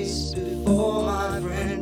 face before, my friend,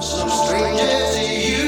some stranger to you.